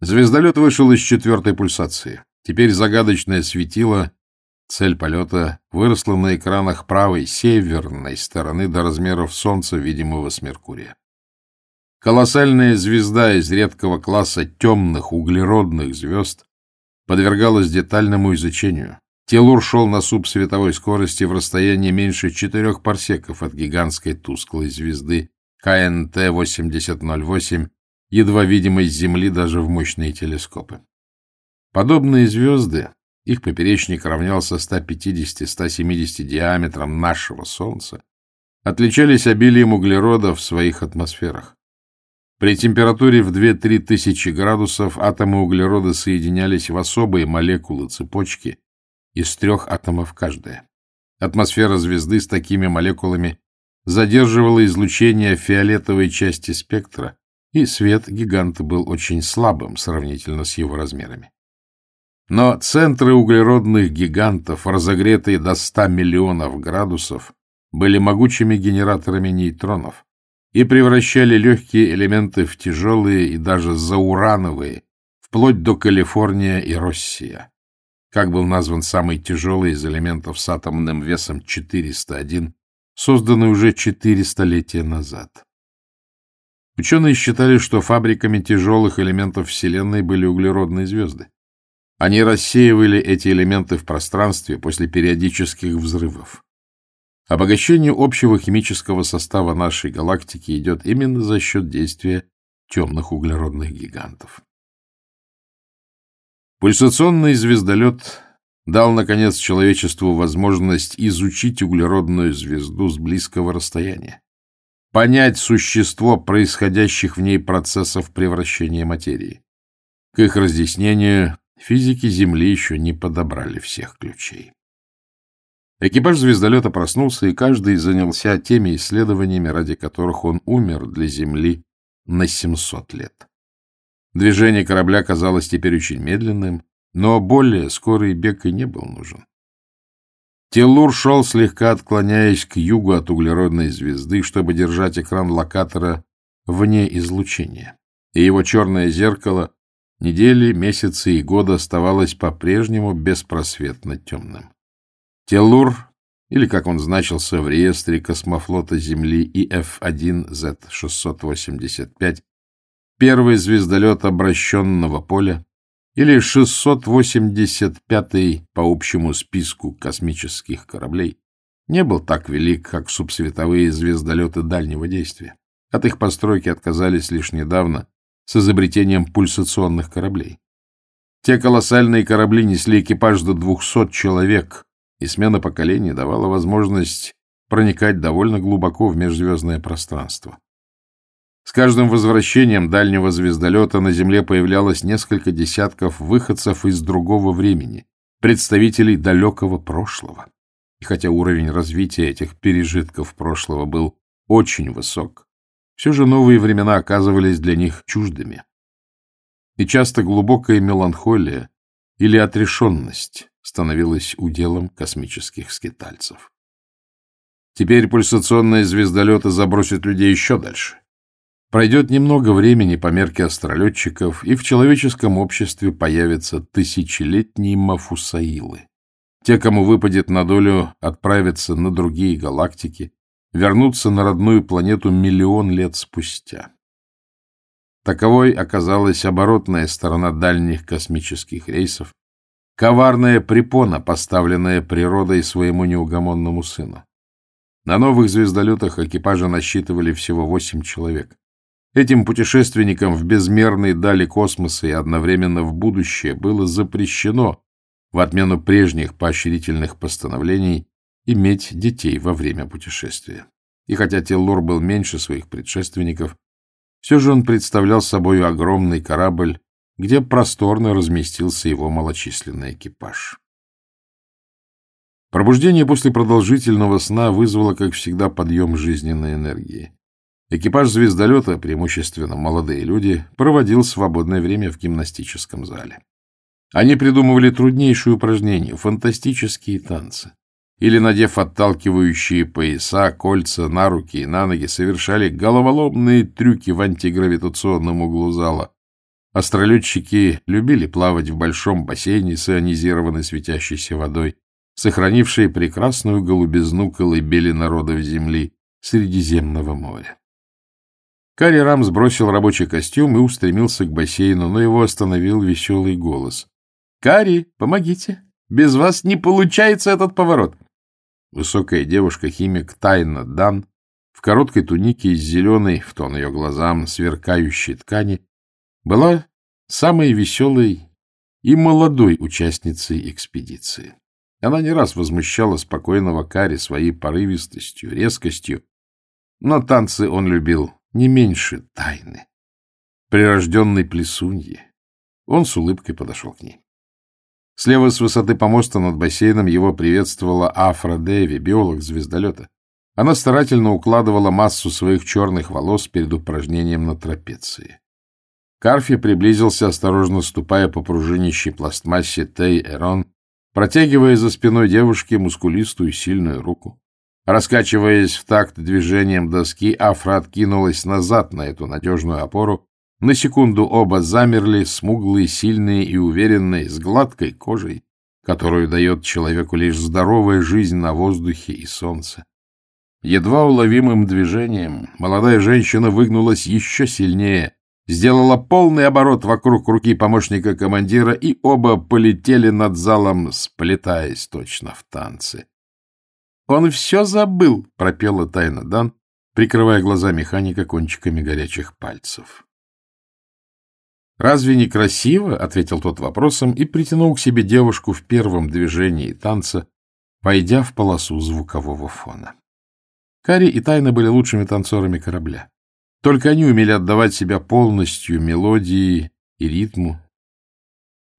Звездолет вышел из четвертой пульсации. Теперь загадочное светило, цель полета, выросла на экранах правой, северной стороны до размеров Солнца, видимого с Меркурия. Колоссальная звезда из редкого класса темных углеродных звезд подвергалась детальному изучению. Телур шел на субсветовой скорости в расстоянии меньше четырех парсеков от гигантской тусклой звезды КНТ-8008, едва видимой с Земли даже в мощные телескопы. Подобные звезды, их поперечник равнялся 150-170 диаметрам нашего Солнца, отличались обилием углерода в своих атмосферах. При температуре в 2-3 тысячи градусов атомы углерода соединялись в особые молекулы цепочки из трех атомов каждая. Атмосфера звезды с такими молекулами задерживала излучение фиолетовой части спектра, и свет гиганта был очень слабым сравнительно с его размерами. Но центры углеродных гигантов, разогретые до 100 миллионов градусов, были могучими генераторами нейтронов, и превращали легкие элементы в тяжелые и даже заурановые, вплоть до Калифорния и Россия. Как был назван самый тяжелый из элементов с атомным весом 401, созданный уже четыре столетия назад. Ученые считали, что фабриками тяжелых элементов Вселенной были углеродные звезды. Они рассеивали эти элементы в пространстве после периодических взрывов. Обогащение общего химического состава нашей галактики идет именно за счет действия темных углеродных гигантов. Пульсационный звездолет дал, наконец, человечеству возможность изучить углеродную звезду с близкого расстояния, понять существо происходящих в ней процессов превращения материи. К их разъяснению физики Земли еще не подобрали всех ключей. Экипаж звездолета проснулся, и каждый занялся теми исследованиями, ради которых он умер для Земли на 700 лет. Движение корабля казалось теперь очень медленным, но более скорый бег и не был нужен. Телур шел, слегка отклоняясь к югу от углеродной звезды, чтобы держать экран локатора вне излучения, и его черное зеркало недели, месяцы и годы оставалось по-прежнему беспросветно темным. Теллур, или как он значился в реестре космофлота Земли ИФ-1Z-685, первый звездолет обращенного поля, или 685-й по общему списку космических кораблей, не был так велик, как субсветовые звездолеты дальнего действия. От их постройки отказались лишь недавно с изобретением пульсационных кораблей. Те колоссальные корабли несли экипаж до 200 человек, и смена поколений давала возможность проникать довольно глубоко в межзвездное пространство. С каждым возвращением дальнего звездолета на Земле появлялось несколько десятков выходцев из другого времени, представителей далекого прошлого. И хотя уровень развития этих пережитков прошлого был очень высок, все же новые времена оказывались для них чуждыми. И часто глубокая меланхолия или отрешенность становилось уделом космических скитальцев. Теперь пульсационные звездолеты забросят людей еще дальше. Пройдет немного времени по мерке астролетчиков, и в человеческом обществе появятся тысячелетние мафусаилы. Те, кому выпадет на долю отправиться на другие галактики, вернуться на родную планету миллион лет спустя. Таковой оказалась оборотная сторона дальних космических рейсов, Коварная препона, поставленная природой своему неугомонному сыну. На новых звездолетах экипажа насчитывали всего восемь человек. Этим путешественникам в безмерные дали космоса и одновременно в будущее было запрещено, в отмену прежних поощрительных постановлений, иметь детей во время путешествия. И хотя Теллор был меньше своих предшественников, все же он представлял собой огромный корабль где просторно разместился его малочисленный экипаж. Пробуждение после продолжительного сна вызвало, как всегда, подъем жизненной энергии. Экипаж звездолета, преимущественно молодые люди, проводил свободное время в гимнастическом зале. Они придумывали труднейшие упражнения, фантастические танцы. Или, надев отталкивающие пояса, кольца на руки и на ноги, совершали головоломные трюки в антигравитационном углу зала, Астролетчики любили плавать в большом бассейне с ионизированной светящейся водой, сохранившей прекрасную голубизну колыбели народов Земли Средиземного моря. Карри Рам сбросил рабочий костюм и устремился к бассейну, но его остановил веселый голос. — Карри, помогите! Без вас не получается этот поворот! Высокая девушка-химик Тайна Дан в короткой тунике из зеленой, в тон ее глазам, сверкающей ткани, была самой веселой и молодой участницей экспедиции. Она не раз возмущала спокойного Кари своей порывистостью, резкостью, но танцы он любил не меньше тайны. Прирожденной плесуньи. Он с улыбкой подошел к ней. Слева с высоты помоста над бассейном его приветствовала Афра Дэви, биолог звездолета. Она старательно укладывала массу своих черных волос перед упражнением на трапеции. Карфи приблизился, осторожно ступая по пружинищей пластмассе Тей-Эрон, протягивая за спиной девушки мускулистую сильную руку. Раскачиваясь в такт движением доски, Афра откинулась назад на эту надежную опору. На секунду оба замерли, смуглые, сильные и уверенные, с гладкой кожей, которую дает человеку лишь здоровая жизнь на воздухе и солнце. Едва уловимым движением молодая женщина выгнулась еще сильнее, сделала полный оборот вокруг руки помощника командира, и оба полетели над залом, сплетаясь точно в танце. Он все забыл, — пропела тайна Дан, прикрывая глаза механика кончиками горячих пальцев. «Разве не красиво?» — ответил тот вопросом и притянул к себе девушку в первом движении танца, войдя в полосу звукового фона. Кари и Тайна были лучшими танцорами корабля. Только они умели отдавать себя полностью мелодии и ритму,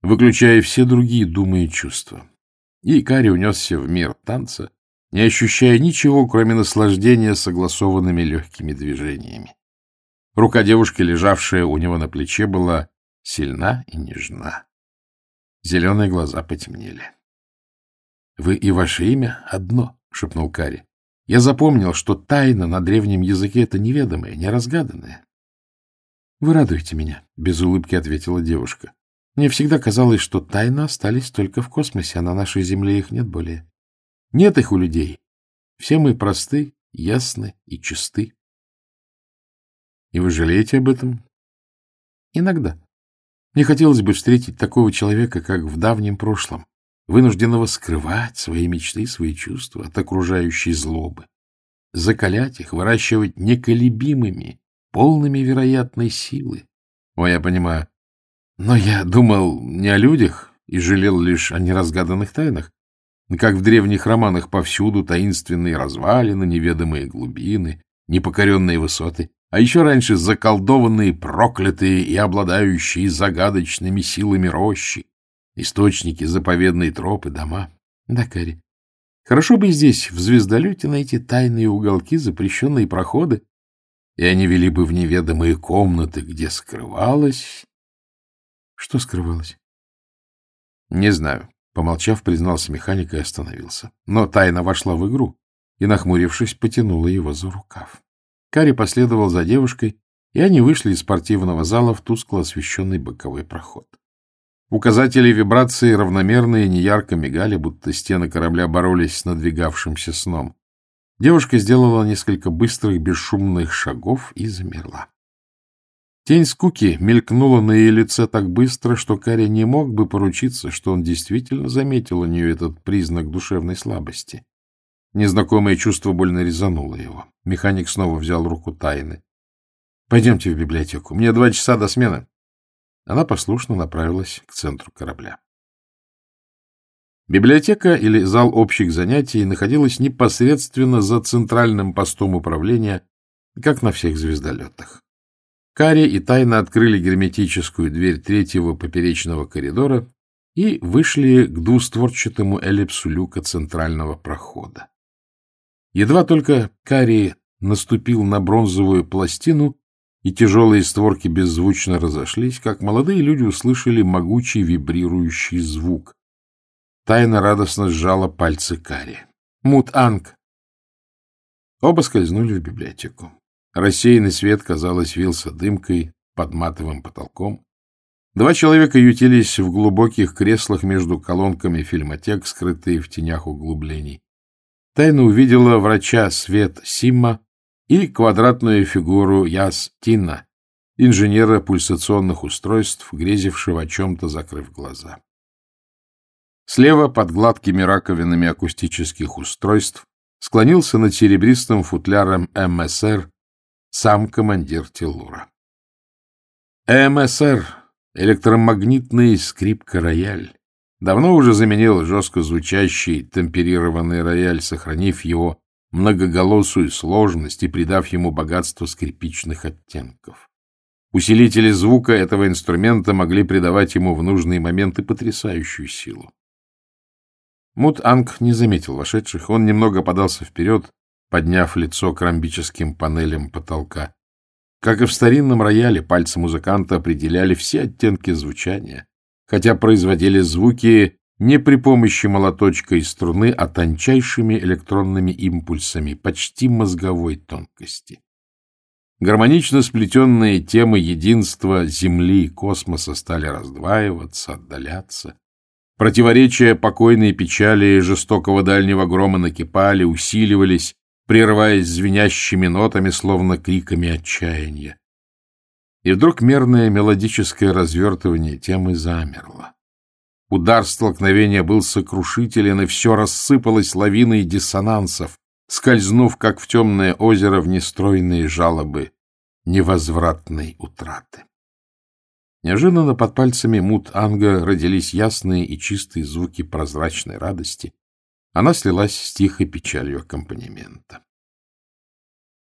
выключая все другие думы и чувства. И Кари унесся в мир танца, не ощущая ничего, кроме наслаждения согласованными легкими движениями. Рука девушки, лежавшая у него на плече, была сильна и нежна. Зеленые глаза потемнели. — Вы и ваше имя одно, — шепнул Кари. — Я запомнил, что тайна на древнем языке — это неведомое, неразгаданное. — Вы радуете меня, — без улыбки ответила девушка. Мне всегда казалось, что тайны остались только в космосе, а на нашей Земле их нет более. Нет их у людей. Все мы просты, ясны и чисты. И вы жалеете об этом? Иногда. Мне хотелось бы встретить такого человека, как в давнем прошлом, вынужденного скрывать свои мечты, свои чувства от окружающей злобы, закалять их, выращивать неколебимыми, полными вероятной силы. О, я понимаю. Но я думал не о людях и жалел лишь о неразгаданных тайнах. Как в древних романах повсюду таинственные развалины, неведомые глубины, непокоренные высоты, а еще раньше заколдованные, проклятые и обладающие загадочными силами рощи, источники, заповедные тропы, дома. Да, Кари, хорошо бы здесь, в звездолете, найти тайные уголки, запрещенные проходы, и они вели бы в неведомые комнаты, где скрывалось... Что скрывалось? Не знаю. Помолчав, признался механик и остановился. Но тайна вошла в игру и, нахмурившись, потянула его за рукав. Кари последовал за девушкой, и они вышли из спортивного зала в тускло освещенный боковой проход. Указатели вибрации равномерные неярко мигали, будто стены корабля боролись с надвигавшимся сном. Девушка сделала несколько быстрых, бесшумных шагов и замерла. Тень скуки мелькнула на ее лице так быстро, что Каря не мог бы поручиться, что он действительно заметил у нее этот признак душевной слабости. Незнакомое чувство больно резануло его. Механик снова взял руку Тайны. — Пойдемте в библиотеку. Мне два часа до смены. Она послушно направилась к центру корабля. Библиотека или зал общих занятий находилась непосредственно за центральным постом управления, как на всех звездолетах. Карри и тайно открыли герметическую дверь третьего поперечного коридора и вышли к двустворчатому эллипсу люка центрального прохода. Едва только Карри наступил на бронзовую пластину, и тяжелые створки беззвучно разошлись, как молодые люди услышали могучий вибрирующий звук. Тайна радостно сжала пальцы Карри. «Мут-анг!» Оба скользнули в библиотеку. Рассеянный свет, казалось, вился дымкой под матовым потолком. Два человека ютились в глубоких креслах между колонками фильмотек, скрытые в тенях углублений. Тайна увидела врача Свет Симма и квадратную фигуру Яс Тина, инженера пульсационных устройств, грезившего о чем-то, закрыв глаза. Слева, под гладкими раковинами акустических устройств, склонился над серебристым футляром МСР сам командир Телура. МСР Электромагнитный скрипка-рояль давно уже заменил жестко звучащий темперированный рояль, сохранив его многоголосую сложность и придав ему богатство скрипичных оттенков. Усилители звука этого инструмента могли придавать ему в нужные моменты потрясающую силу. Мут-Анг не заметил вошедших, он немного подался вперед, подняв лицо к ромбическим панелям потолка. Как и в старинном рояле, пальцы музыканта определяли все оттенки звучания, хотя производили звуки не при помощи молоточка и струны, а тончайшими электронными импульсами почти мозговой тонкости. Гармонично сплетенные темы единства Земли и космоса стали раздваиваться, отдаляться. Противоречия покойной печали и жестокого дальнего грома накипали, усиливались, прерываясь звенящими нотами, словно криками отчаяния. И вдруг мерное мелодическое развертывание темы замерло. Удар столкновения был сокрушителен, и все рассыпалось лавиной диссонансов, скользнув, как в темное озеро, в нестройные жалобы невозвратной утраты. Неожиданно под пальцами Мут-Анга родились ясные и чистые звуки прозрачной радости, она слилась с тихой печалью аккомпанемента.